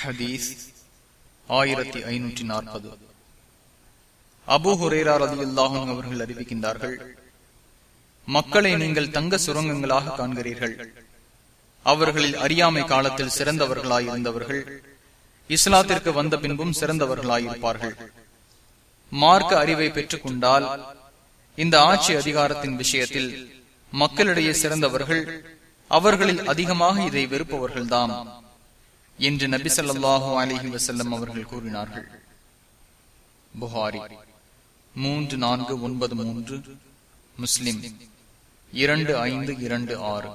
ஹதீஸ் ஆயிரத்தி ஐநூற்றி நாற்பது. அபு ஹுரேரா ரதி அல்லாஹும் அவர்கள் அறிவிக்கின்றார்கள் மக்களை நீங்கள் தங்க சுரங்கங்களாக காண்கிறீர்கள். அவர்களில் அறியாமை காலத்தில் சிறந்தவர்களாயிருந்தவர்கள் இஸ்லாத்திற்கு வந்த பின்பும் சிறந்தவர்களாயிருப்பார்கள். மார்க்க அறிவை பெற்றுக் கொண்டால் இந்த ஆட்சி அதிகாரத்தின் விஷயத்தில் மக்களிடையே சிறந்தவர்கள் அவர்களில் அதிகமாக இதை வெறுப்பவர்கள்தான் என்று நபி சொல்லாஹு அலிஹி வசல்லம் அவர்கள் கூறினார்கள். புகாரி மூன்று நான்கு ஒன்பது மூன்று முஸ்லிம் இரண்டு ஐந்து இரண்டு ஆறு.